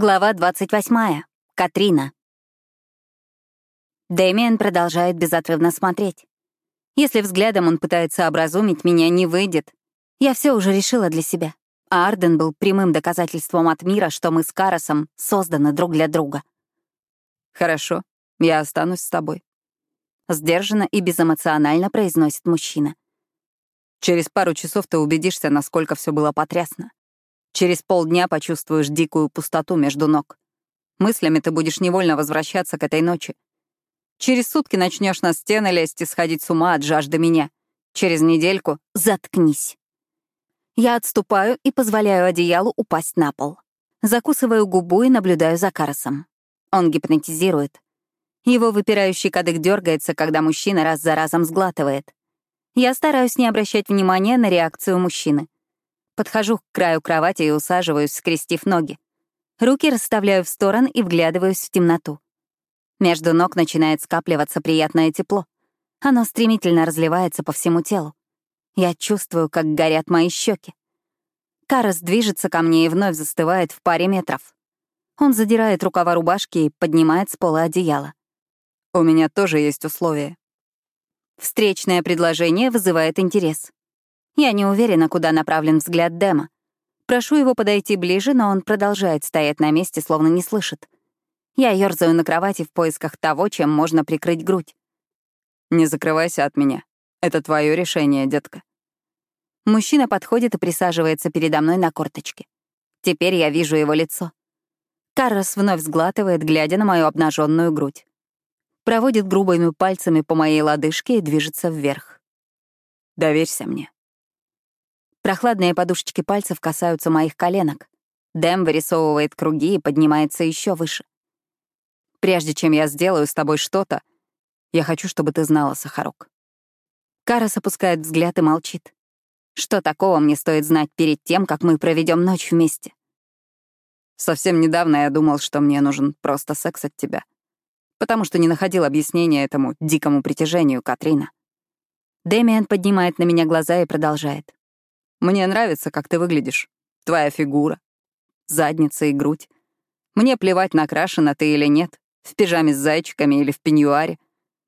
Глава 28. Катрина. Дэмиан продолжает безотрывно смотреть. Если взглядом он пытается образумить, меня не выйдет. Я все уже решила для себя. А Арден был прямым доказательством от мира, что мы с Карасом созданы друг для друга. «Хорошо, я останусь с тобой», — сдержанно и безэмоционально произносит мужчина. «Через пару часов ты убедишься, насколько все было потрясно. Через полдня почувствуешь дикую пустоту между ног. Мыслями ты будешь невольно возвращаться к этой ночи. Через сутки начнешь на стены лезть и сходить с ума от жажды меня. Через недельку — заткнись. Я отступаю и позволяю одеялу упасть на пол. Закусываю губу и наблюдаю за Карасом. Он гипнотизирует. Его выпирающий кадык дергается, когда мужчина раз за разом сглатывает. Я стараюсь не обращать внимания на реакцию мужчины. Подхожу к краю кровати и усаживаюсь, скрестив ноги. Руки расставляю в стороны и вглядываюсь в темноту. Между ног начинает скапливаться приятное тепло. Оно стремительно разливается по всему телу. Я чувствую, как горят мои щеки. Карас движется ко мне и вновь застывает в паре метров. Он задирает рукава рубашки и поднимает с пола одеяло. «У меня тоже есть условия». Встречное предложение вызывает интерес. Я не уверена, куда направлен взгляд Дэма. Прошу его подойти ближе, но он продолжает стоять на месте, словно не слышит. Я ёрзаю на кровати в поисках того, чем можно прикрыть грудь. «Не закрывайся от меня. Это твое решение, детка». Мужчина подходит и присаживается передо мной на корточке. Теперь я вижу его лицо. Каррос вновь сглатывает, глядя на мою обнаженную грудь. Проводит грубыми пальцами по моей лодыжке и движется вверх. «Доверься мне», Прохладные подушечки пальцев касаются моих коленок. Дэм вырисовывает круги и поднимается еще выше. «Прежде чем я сделаю с тобой что-то, я хочу, чтобы ты знала, Сахарок». Карас опускает взгляд и молчит. Что такого мне стоит знать перед тем, как мы проведем ночь вместе? Совсем недавно я думал, что мне нужен просто секс от тебя. Потому что не находил объяснения этому дикому притяжению, Катрина. Дэмиан поднимает на меня глаза и продолжает. Мне нравится, как ты выглядишь. Твоя фигура, задница и грудь. Мне плевать, накрашена ты или нет, в пижаме с зайчиками или в пеньюаре.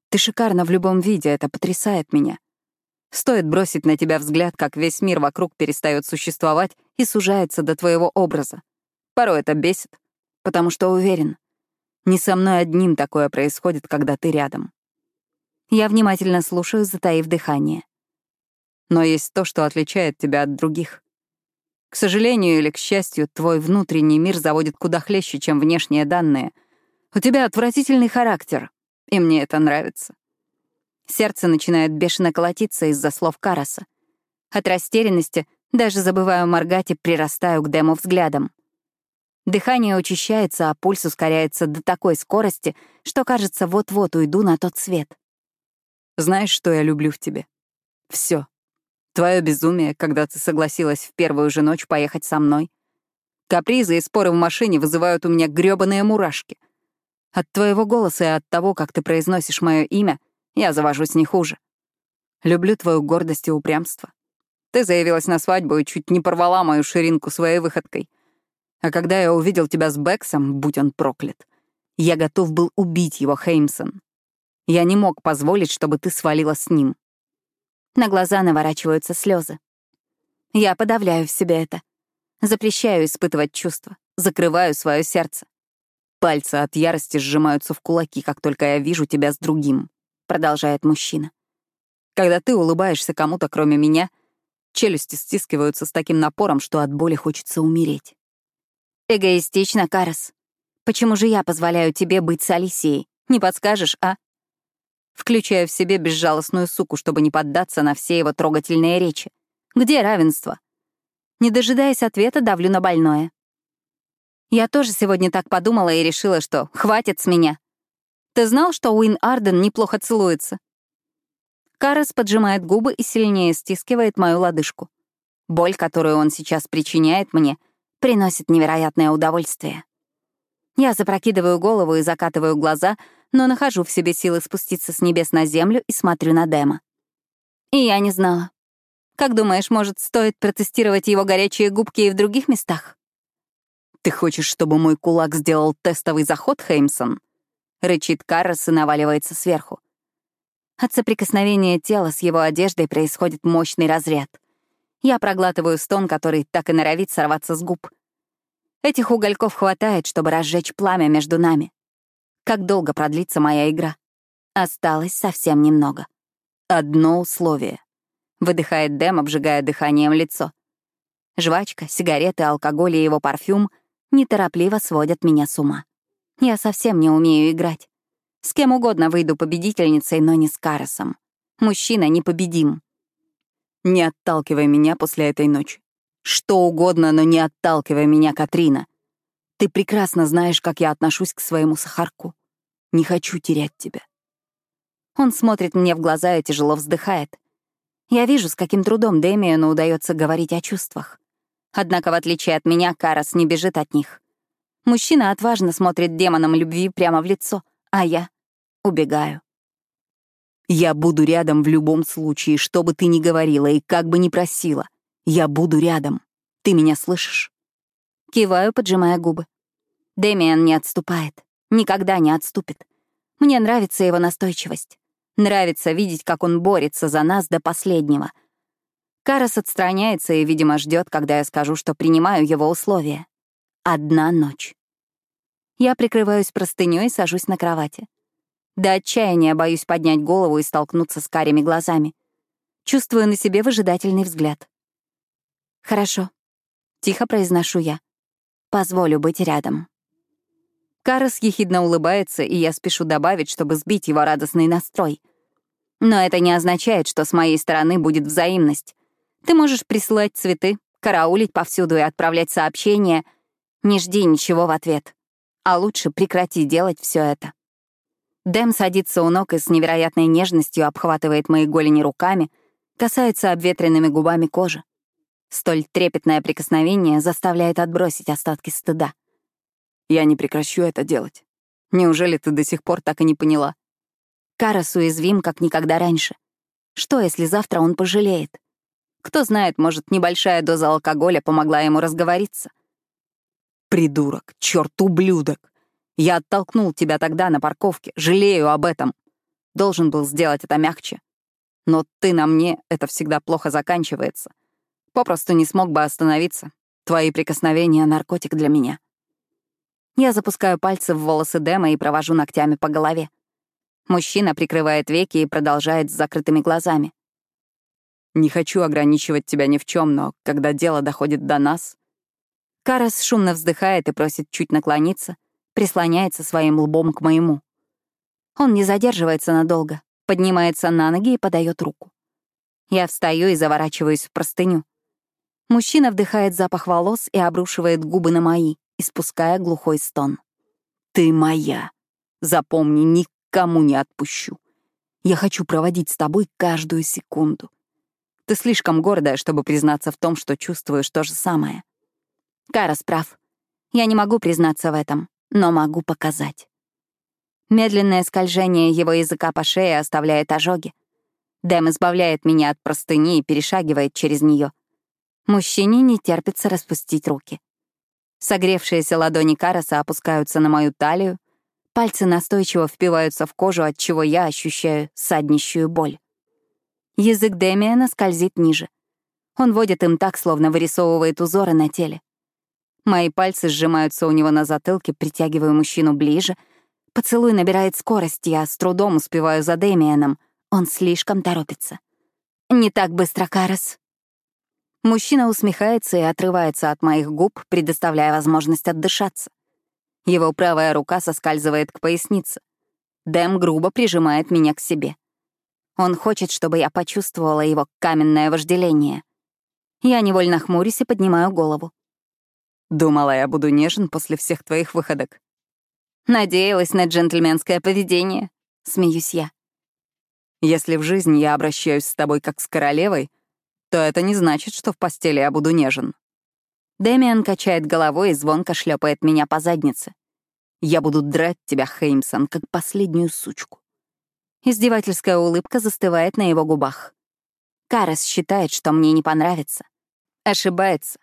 Ты шикарна в любом виде, это потрясает меня. Стоит бросить на тебя взгляд, как весь мир вокруг перестает существовать и сужается до твоего образа. Порой это бесит, потому что уверен, не со мной одним такое происходит, когда ты рядом. Я внимательно слушаю, затаив дыхание но есть то, что отличает тебя от других. К сожалению или к счастью, твой внутренний мир заводит куда хлеще, чем внешние данные. У тебя отвратительный характер, и мне это нравится. Сердце начинает бешено колотиться из-за слов Караса. От растерянности даже забываю моргать и прирастаю к Дему взглядом. Дыхание учащается, а пульс ускоряется до такой скорости, что, кажется, вот-вот уйду на тот свет. Знаешь, что я люблю в тебе? Все. Твое безумие, когда ты согласилась в первую же ночь поехать со мной. Капризы и споры в машине вызывают у меня грёбаные мурашки. От твоего голоса и от того, как ты произносишь мое имя, я завожусь не хуже. Люблю твою гордость и упрямство. Ты заявилась на свадьбу и чуть не порвала мою ширинку своей выходкой. А когда я увидел тебя с Бэксом, будь он проклят, я готов был убить его, Хеймсон. Я не мог позволить, чтобы ты свалила с ним. На глаза наворачиваются слезы. Я подавляю в себе это. Запрещаю испытывать чувства, закрываю свое сердце. Пальцы от ярости сжимаются в кулаки, как только я вижу тебя с другим, продолжает мужчина. Когда ты улыбаешься кому-то, кроме меня, челюсти стискиваются с таким напором, что от боли хочется умереть. Эгоистично, Карас. Почему же я позволяю тебе быть с Алисией? Не подскажешь, а? Включая в себе безжалостную суку, чтобы не поддаться на все его трогательные речи. Где равенство? Не дожидаясь ответа, давлю на больное. Я тоже сегодня так подумала и решила, что хватит с меня. Ты знал, что Уин Арден неплохо целуется? Карас поджимает губы и сильнее стискивает мою лодыжку. Боль, которую он сейчас причиняет мне, приносит невероятное удовольствие. Я запрокидываю голову и закатываю глаза, но нахожу в себе силы спуститься с небес на землю и смотрю на Дэма. И я не знала. Как думаешь, может, стоит протестировать его горячие губки и в других местах? «Ты хочешь, чтобы мой кулак сделал тестовый заход, Хеймсон?» — рычит Каррос и наваливается сверху. От соприкосновения тела с его одеждой происходит мощный разряд. Я проглатываю стон, который так и норовит сорваться с губ. Этих угольков хватает, чтобы разжечь пламя между нами. Как долго продлится моя игра? Осталось совсем немного. Одно условие. Выдыхает Дэм, обжигая дыханием лицо. Жвачка, сигареты, алкоголь и его парфюм неторопливо сводят меня с ума. Я совсем не умею играть. С кем угодно выйду победительницей, но не с Каросом. Мужчина непобедим. Не отталкивай меня после этой ночи. Что угодно, но не отталкивай меня, Катрина. Ты прекрасно знаешь, как я отношусь к своему сахарку. Не хочу терять тебя. Он смотрит мне в глаза и тяжело вздыхает. Я вижу, с каким трудом Дэмиану удается говорить о чувствах. Однако, в отличие от меня, Карас не бежит от них. Мужчина отважно смотрит демонам любви прямо в лицо, а я убегаю. Я буду рядом в любом случае, что бы ты ни говорила и как бы ни просила. Я буду рядом. Ты меня слышишь? Киваю, поджимая губы. Дэмиан не отступает. Никогда не отступит. Мне нравится его настойчивость. Нравится видеть, как он борется за нас до последнего. Карас отстраняется и, видимо, ждет, когда я скажу, что принимаю его условия. Одна ночь. Я прикрываюсь простыней и сажусь на кровати. До отчаяния боюсь поднять голову и столкнуться с карими глазами. Чувствую на себе выжидательный взгляд. «Хорошо», — тихо произношу я. «Позволю быть рядом». Карас ехидно улыбается, и я спешу добавить, чтобы сбить его радостный настрой. Но это не означает, что с моей стороны будет взаимность. Ты можешь присылать цветы, караулить повсюду и отправлять сообщения. Не жди ничего в ответ. А лучше прекрати делать все это. Дэм садится у ног и с невероятной нежностью обхватывает мои голени руками, касается обветренными губами кожи. Столь трепетное прикосновение заставляет отбросить остатки стыда. Я не прекращу это делать. Неужели ты до сих пор так и не поняла? Карас уязвим, как никогда раньше. Что, если завтра он пожалеет? Кто знает, может, небольшая доза алкоголя помогла ему разговориться. Придурок, черт, ублюдок. Я оттолкнул тебя тогда на парковке, жалею об этом. Должен был сделать это мягче. Но ты на мне, это всегда плохо заканчивается. Попросту не смог бы остановиться. Твои прикосновения — наркотик для меня. Я запускаю пальцы в волосы Дэма и провожу ногтями по голове. Мужчина прикрывает веки и продолжает с закрытыми глазами. «Не хочу ограничивать тебя ни в чем, но когда дело доходит до нас...» Карас шумно вздыхает и просит чуть наклониться, прислоняется своим лбом к моему. Он не задерживается надолго, поднимается на ноги и подает руку. Я встаю и заворачиваюсь в простыню. Мужчина вдыхает запах волос и обрушивает губы на мои испуская глухой стон. «Ты моя. Запомни, никому не отпущу. Я хочу проводить с тобой каждую секунду. Ты слишком гордая, чтобы признаться в том, что чувствуешь то же самое». Карас прав. Я не могу признаться в этом, но могу показать. Медленное скольжение его языка по шее оставляет ожоги. Дэм избавляет меня от простыни и перешагивает через нее. Мужчине не терпится распустить руки. Согревшиеся ладони Караса опускаются на мою талию, пальцы настойчиво впиваются в кожу, от чего я ощущаю саднищую боль. Язык Демиана скользит ниже. Он водит им так, словно вырисовывает узоры на теле. Мои пальцы сжимаются у него на затылке, притягиваю мужчину ближе. Поцелуй набирает скорость, я с трудом успеваю за Демианом. Он слишком торопится. «Не так быстро, Карас», Мужчина усмехается и отрывается от моих губ, предоставляя возможность отдышаться. Его правая рука соскальзывает к пояснице. Дэм грубо прижимает меня к себе. Он хочет, чтобы я почувствовала его каменное вожделение. Я невольно хмурюсь и поднимаю голову. Думала, я буду нежен после всех твоих выходок. Надеялась на джентльменское поведение. Смеюсь я. Если в жизни я обращаюсь с тобой как с королевой, то это не значит, что в постели я буду нежен. Дэмиан качает головой и звонко шлепает меня по заднице. Я буду драть тебя, Хеймсон, как последнюю сучку. Издевательская улыбка застывает на его губах. Карас считает, что мне не понравится. Ошибается.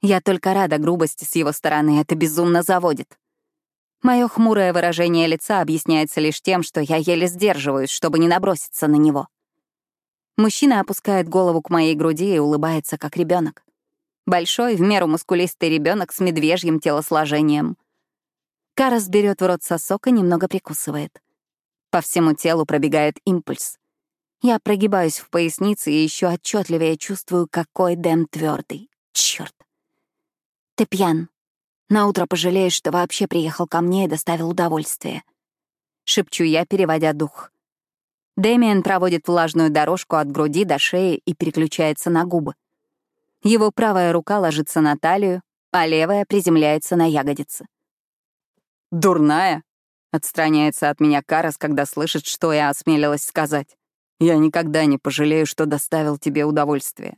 Я только рада грубости с его стороны, это безумно заводит. Мое хмурое выражение лица объясняется лишь тем, что я еле сдерживаюсь, чтобы не наброситься на него. Мужчина опускает голову к моей груди и улыбается, как ребенок. Большой, в меру мускулистый ребенок с медвежьим телосложением. Карас берет в рот сосок и немного прикусывает. По всему телу пробегает импульс. Я прогибаюсь в пояснице и еще отчетливее чувствую, какой Дэм твердый. Черт. Ты пьян. Наутро пожалеешь, что вообще приехал ко мне и доставил удовольствие. Шепчу я, переводя дух. Дэмиен проводит влажную дорожку от груди до шеи и переключается на губы. Его правая рука ложится на талию, а левая приземляется на ягодицы. «Дурная?» — отстраняется от меня Карас, когда слышит, что я осмелилась сказать. «Я никогда не пожалею, что доставил тебе удовольствие».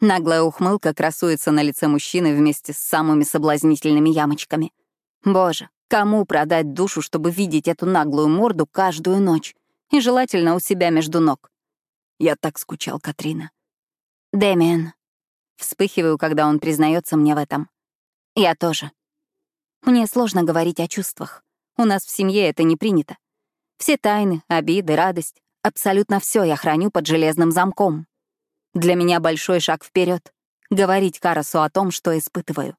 Наглая ухмылка красуется на лице мужчины вместе с самыми соблазнительными ямочками. Боже, кому продать душу, чтобы видеть эту наглую морду каждую ночь? И желательно у себя между ног. Я так скучал, Катрина. Дэмиен. Вспыхиваю, когда он признается мне в этом. Я тоже. Мне сложно говорить о чувствах. У нас в семье это не принято. Все тайны, обиды, радость, абсолютно все я храню под железным замком. Для меня большой шаг вперед — говорить Карасу о том, что испытываю.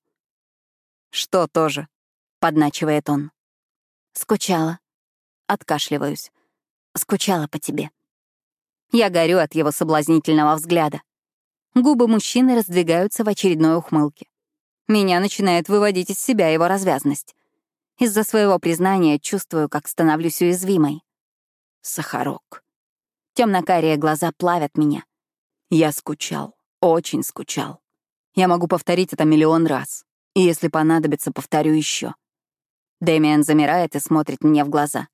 «Что тоже?» — подначивает он. «Скучала». Откашливаюсь. «Скучала по тебе». Я горю от его соблазнительного взгляда. Губы мужчины раздвигаются в очередной ухмылке. Меня начинает выводить из себя его развязность. Из-за своего признания чувствую, как становлюсь уязвимой. Сахарок. Темно-карие глаза плавят меня. Я скучал, очень скучал. Я могу повторить это миллион раз. И если понадобится, повторю еще. Дэмиан замирает и смотрит мне в глаза.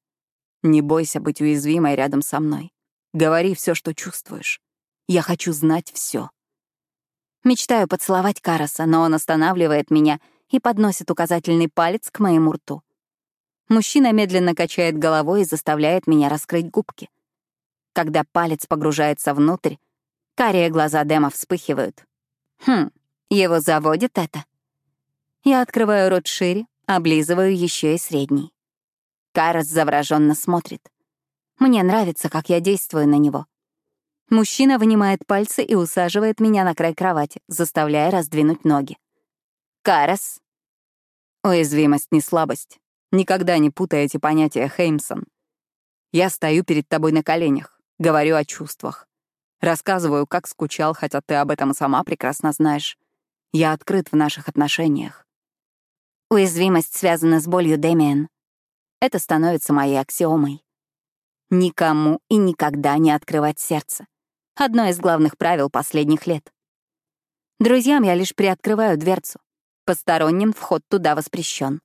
Не бойся быть уязвимой рядом со мной. Говори все, что чувствуешь. Я хочу знать все. Мечтаю поцеловать Караса, но он останавливает меня и подносит указательный палец к моему рту. Мужчина медленно качает головой и заставляет меня раскрыть губки. Когда палец погружается внутрь, Карие глаза Дэма вспыхивают. Хм, его заводит это. Я открываю рот шире, облизываю еще и средний. Карас завороженно смотрит. Мне нравится, как я действую на него. Мужчина вынимает пальцы и усаживает меня на край кровати, заставляя раздвинуть ноги. Карас. Уязвимость не слабость. Никогда не путай эти понятия, Хеймсон. Я стою перед тобой на коленях, говорю о чувствах. Рассказываю, как скучал, хотя ты об этом сама прекрасно знаешь. Я открыт в наших отношениях. Уязвимость связана с болью, Дэмиен. Это становится моей аксиомой. Никому и никогда не открывать сердце. Одно из главных правил последних лет. Друзьям я лишь приоткрываю дверцу. Посторонним вход туда воспрещен.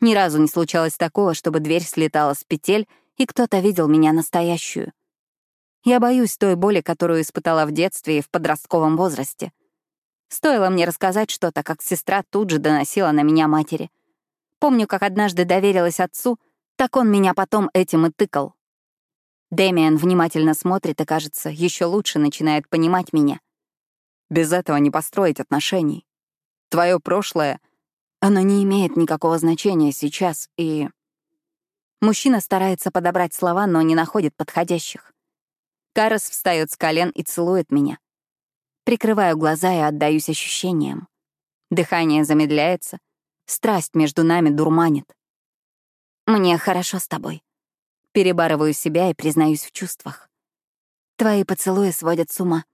Ни разу не случалось такого, чтобы дверь слетала с петель, и кто-то видел меня настоящую — я боюсь той боли, которую испытала в детстве и в подростковом возрасте. Стоило мне рассказать что-то, как сестра тут же доносила на меня матери. Помню, как однажды доверилась отцу, так он меня потом этим и тыкал. Дэмиан внимательно смотрит и, кажется, еще лучше начинает понимать меня. Без этого не построить отношений. Твое прошлое, оно не имеет никакого значения сейчас, и... Мужчина старается подобрать слова, но не находит подходящих. Карас встает с колен и целует меня. Прикрываю глаза и отдаюсь ощущениям. Дыхание замедляется, страсть между нами дурманит. Мне хорошо с тобой. Перебарываю себя и признаюсь в чувствах. Твои поцелуи сводят с ума.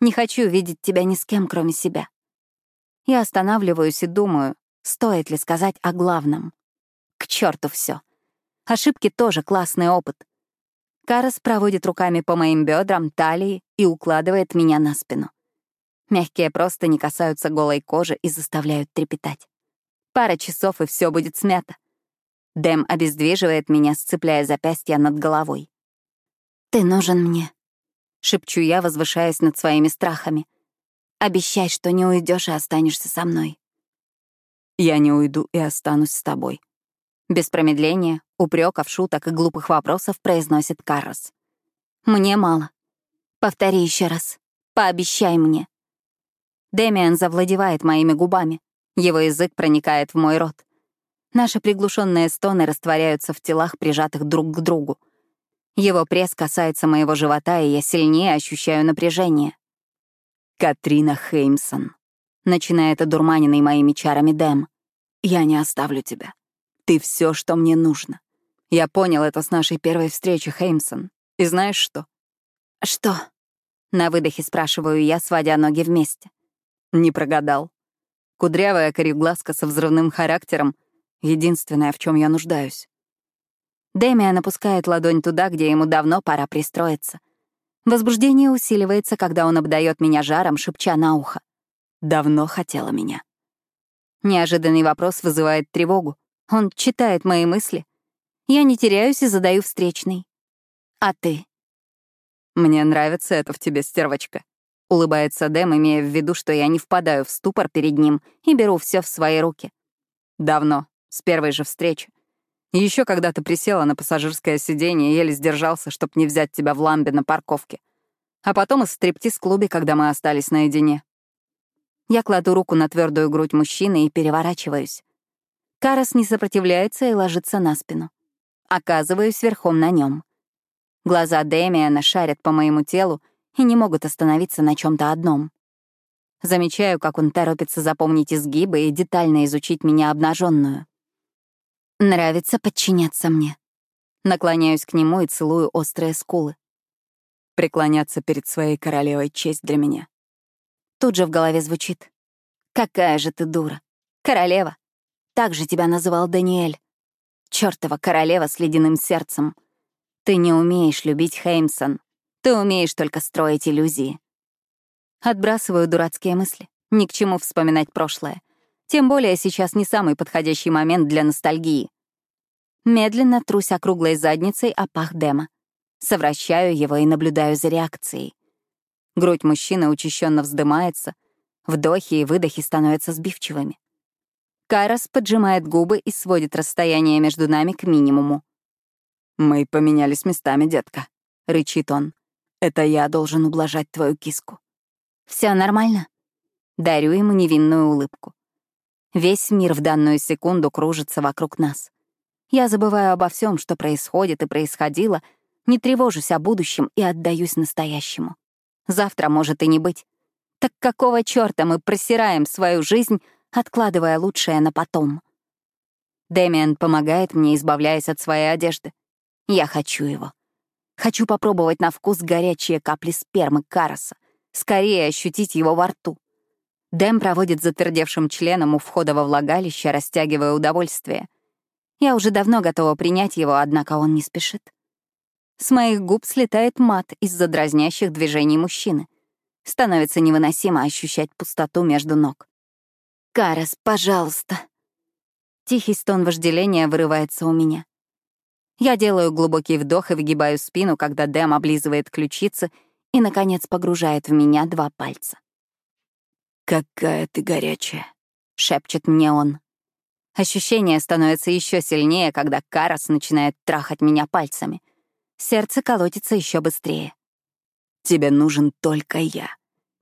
Не хочу видеть тебя ни с кем, кроме себя. Я останавливаюсь и думаю, стоит ли сказать о главном. К черту все. Ошибки тоже классный опыт. Карас проводит руками по моим бедрам, талии и укладывает меня на спину. Мягкие просто не касаются голой кожи и заставляют трепетать. Пара часов, и все будет смято. Дэм обездвиживает меня, сцепляя запястья над головой. «Ты нужен мне», — шепчу я, возвышаясь над своими страхами. «Обещай, что не уйдешь и останешься со мной». «Я не уйду и останусь с тобой», без промедления, упреков, шуток и глупых вопросов произносит Каррос. «Мне мало. Повтори еще раз. Пообещай мне». Дэмиан завладевает моими губами. Его язык проникает в мой рот. Наши приглушенные стоны растворяются в телах, прижатых друг к другу. Его пресс касается моего живота, и я сильнее ощущаю напряжение. «Катрина Хеймсон», — начинает одурманенный моими чарами Дэм. «Я не оставлю тебя. Ты все, что мне нужно. Я понял это с нашей первой встречи, Хеймсон. И знаешь что?» «Что?» — на выдохе спрашиваю я, сводя ноги вместе. Не прогадал. Кудрявая кореглазка со взрывным характером — единственное, в чем я нуждаюсь. Дэмиан опускает ладонь туда, где ему давно пора пристроиться. Возбуждение усиливается, когда он обдает меня жаром, шепча на ухо. «Давно хотела меня». Неожиданный вопрос вызывает тревогу. Он читает мои мысли. Я не теряюсь и задаю встречный. «А ты?» «Мне нравится это в тебе, стервочка», — улыбается Дэм, имея в виду, что я не впадаю в ступор перед ним и беру все в свои руки. «Давно, с первой же встречи. Еще когда ты присела на пассажирское сиденье, еле сдержался, чтоб не взять тебя в ламбе на парковке. А потом и в стриптиз-клубе, когда мы остались наедине. Я кладу руку на твердую грудь мужчины и переворачиваюсь. Карас не сопротивляется и ложится на спину. Оказываюсь верхом на нем. Глаза Дэмиана шарят по моему телу и не могут остановиться на чем то одном. Замечаю, как он торопится запомнить изгибы и детально изучить меня обнаженную. Нравится подчиняться мне. Наклоняюсь к нему и целую острые скулы. Преклоняться перед своей королевой — честь для меня. Тут же в голове звучит. «Какая же ты дура! Королева! Так же тебя называл Даниэль. Чёртова королева с ледяным сердцем. Ты не умеешь любить Хеймсон. Ты умеешь только строить иллюзии». Отбрасываю дурацкие мысли. Ни к чему вспоминать прошлое. Тем более сейчас не самый подходящий момент для ностальгии. Медленно трусь округлой задницей о пах Дэма. Совращаю его и наблюдаю за реакцией. Грудь мужчины учащенно вздымается, вдохи и выдохи становятся сбивчивыми. Кайрос поджимает губы и сводит расстояние между нами к минимуму. «Мы поменялись местами, детка», — рычит он. «Это я должен ублажать твою киску». Все нормально?» Дарю ему невинную улыбку. Весь мир в данную секунду кружится вокруг нас. Я забываю обо всем, что происходит и происходило, не тревожусь о будущем и отдаюсь настоящему. Завтра может и не быть. Так какого чёрта мы просираем свою жизнь, откладывая лучшее на потом? Дэмиан помогает мне, избавляясь от своей одежды. Я хочу его. Хочу попробовать на вкус горячие капли спермы Караса, скорее ощутить его во рту. Дэм проводит затвердевшим членом у входа во влагалище, растягивая удовольствие. Я уже давно готова принять его, однако он не спешит. С моих губ слетает мат из-за дразнящих движений мужчины. Становится невыносимо ощущать пустоту между ног. «Карас, пожалуйста!» Тихий стон вожделения вырывается у меня. Я делаю глубокий вдох и выгибаю спину, когда Дэм облизывает ключицы и, наконец, погружает в меня два пальца. «Какая ты горячая», — шепчет мне он. Ощущение становится еще сильнее, когда Карас начинает трахать меня пальцами. Сердце колотится еще быстрее. «Тебе нужен только я.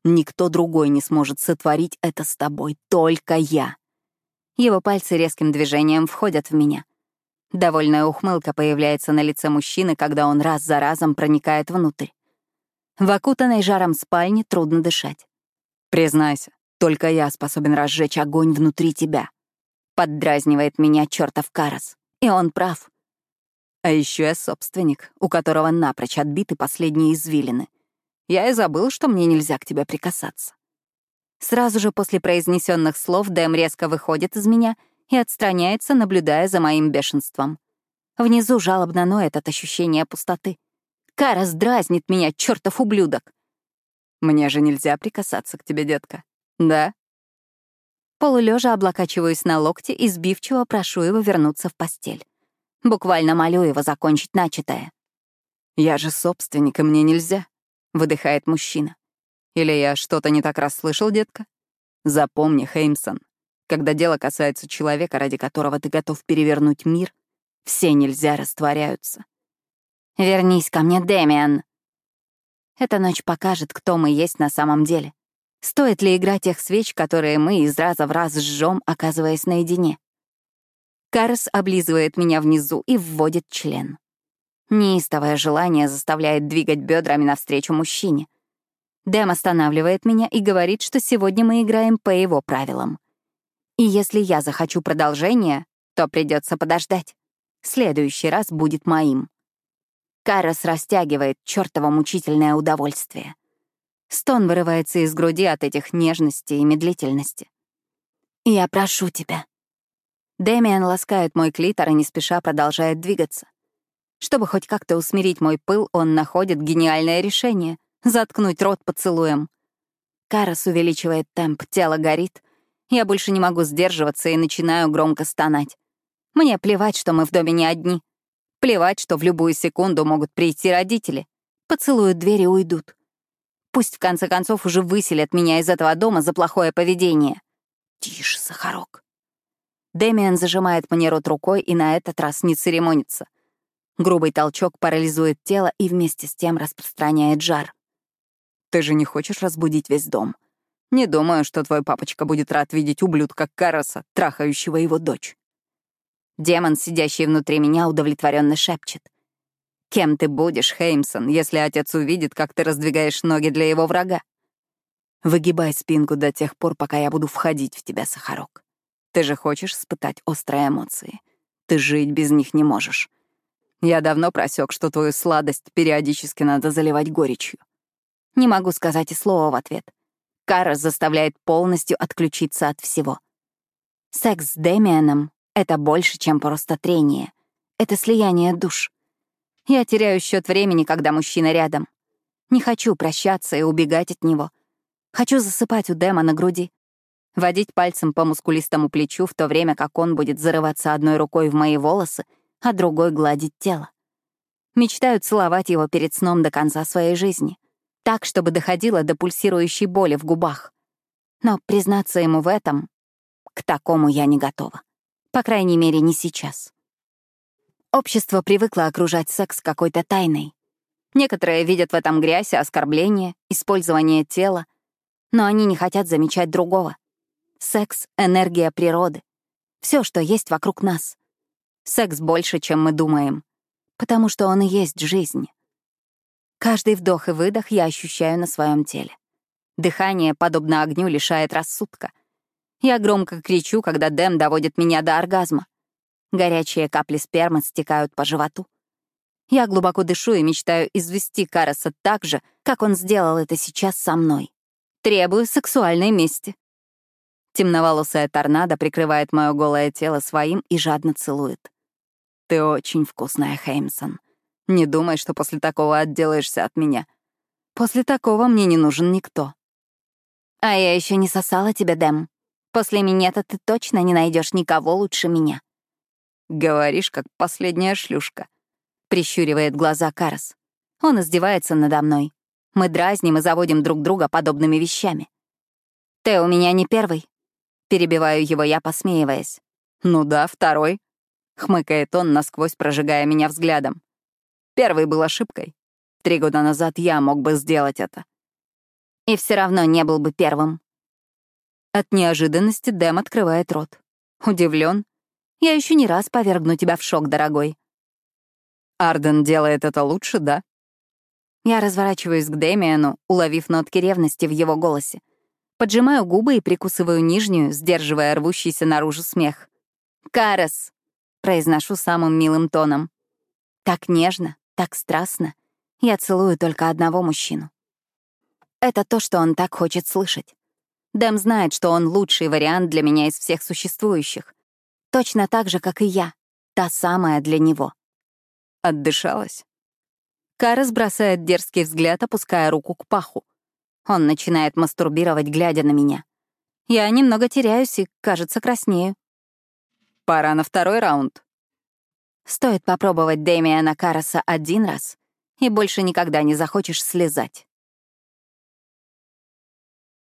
Никто другой не сможет сотворить это с тобой, только я». Его пальцы резким движением входят в меня. Довольная ухмылка появляется на лице мужчины, когда он раз за разом проникает внутрь. В окутанной жаром спальне трудно дышать. Признайся, только я способен разжечь огонь внутри тебя. Поддразнивает меня чертов Карас. И он прав. А еще я собственник, у которого напрочь отбиты последние извилины. Я и забыл, что мне нельзя к тебе прикасаться. Сразу же после произнесенных слов Дэм резко выходит из меня и отстраняется, наблюдая за моим бешенством. Внизу жалобно ноет от ощущения пустоты. Карас дразнит меня, чертов ублюдок. Мне же нельзя прикасаться к тебе, детка. Да? Полулежа облокачиваюсь на локте и сбивчиво прошу его вернуться в постель. Буквально молю его закончить начатое. «Я же собственник, и мне нельзя», — выдыхает мужчина. «Или я что-то не так расслышал, детка? Запомни, Хеймсон, когда дело касается человека, ради которого ты готов перевернуть мир, все нельзя растворяются». «Вернись ко мне, Дэмиан», эта ночь покажет, кто мы есть на самом деле. Стоит ли играть тех свеч, которые мы из раза в раз жжем, оказываясь наедине? Карс облизывает меня внизу и вводит член. Неистовое желание заставляет двигать бедрами навстречу мужчине. Дэм останавливает меня и говорит, что сегодня мы играем по его правилам. И если я захочу продолжения, то придется подождать. Следующий раз будет моим. Карас растягивает чертово мучительное удовольствие. Стон вырывается из груди от этих нежности и медлительности. «Я прошу тебя». Дэмиан ласкает мой клитор и не спеша продолжает двигаться. Чтобы хоть как-то усмирить мой пыл, он находит гениальное решение — заткнуть рот поцелуем. Карас увеличивает темп, тело горит. Я больше не могу сдерживаться и начинаю громко стонать. Мне плевать, что мы в доме не одни. Плевать, что в любую секунду могут прийти родители. Поцелуют дверь и уйдут. Пусть в конце концов уже выселят меня из этого дома за плохое поведение. Тише, Сахарок. Дэмиан зажимает мне рот рукой и на этот раз не церемонится. Грубый толчок парализует тело и вместе с тем распространяет жар. «Ты же не хочешь разбудить весь дом? Не думаю, что твой папочка будет рад видеть ублюдка Караса, трахающего его дочь». Демон, сидящий внутри меня, удовлетворенно шепчет. Кем ты будешь, Хеймсон, если отец увидит, как ты раздвигаешь ноги для его врага? Выгибай спинку до тех пор, пока я буду входить в тебя, Сахарок. Ты же хочешь испытать острые эмоции. Ты жить без них не можешь. Я давно просек, что твою сладость периодически надо заливать горечью. Не могу сказать и слова в ответ. Кара заставляет полностью отключиться от всего. Секс с Дэмианом — это больше, чем просто трение. Это слияние душ. Я теряю счет времени, когда мужчина рядом. Не хочу прощаться и убегать от него. Хочу засыпать у Дэма на груди. Водить пальцем по мускулистому плечу, в то время как он будет зарываться одной рукой в мои волосы, а другой гладить тело. Мечтаю целовать его перед сном до конца своей жизни. Так, чтобы доходило до пульсирующей боли в губах. Но признаться ему в этом, к такому я не готова. По крайней мере, не сейчас. Общество привыкло окружать секс какой-то тайной. Некоторые видят в этом грязь оскорбление, использование тела, но они не хотят замечать другого. Секс — энергия природы. Все, что есть вокруг нас. Секс больше, чем мы думаем, потому что он и есть жизнь. Каждый вдох и выдох я ощущаю на своем теле. Дыхание, подобно огню, лишает рассудка. Я громко кричу, когда Дэм доводит меня до оргазма. Горячие капли спермы стекают по животу. Я глубоко дышу и мечтаю извести Караса так же, как он сделал это сейчас со мной. Требую сексуальной мести. Темноволосая торнадо прикрывает мое голое тело своим и жадно целует. Ты очень вкусная, Хеймсон. Не думай, что после такого отделаешься от меня. После такого мне не нужен никто. А я еще не сосала тебя, Дэм. После минета ты точно не найдешь никого лучше меня. «Говоришь, как последняя шлюшка», — прищуривает глаза Карас. Он издевается надо мной. Мы дразним и заводим друг друга подобными вещами. «Ты у меня не первый?» Перебиваю его я, посмеиваясь. «Ну да, второй», — хмыкает он, насквозь прожигая меня взглядом. «Первый был ошибкой. Три года назад я мог бы сделать это». И все равно не был бы первым. От неожиданности Дэм открывает рот. Удивлен, я еще не раз повергну тебя в шок, дорогой. Арден делает это лучше, да? Я разворачиваюсь к Дэмиану, уловив нотки ревности в его голосе. Поджимаю губы и прикусываю нижнюю, сдерживая рвущийся наружу смех. «Карас!» — произношу самым милым тоном. Так нежно, так страстно. Я целую только одного мужчину. Это то, что он так хочет слышать. Дэм знает, что он лучший вариант для меня из всех существующих. Точно так же, как и я. Та самая для него. Отдышалась. Карас бросает дерзкий взгляд, опуская руку к паху. Он начинает мастурбировать, глядя на меня. Я немного теряюсь и, кажется, краснею. Пора на второй раунд. Стоит попробовать Дэмиана Караса один раз, и больше никогда не захочешь слезать.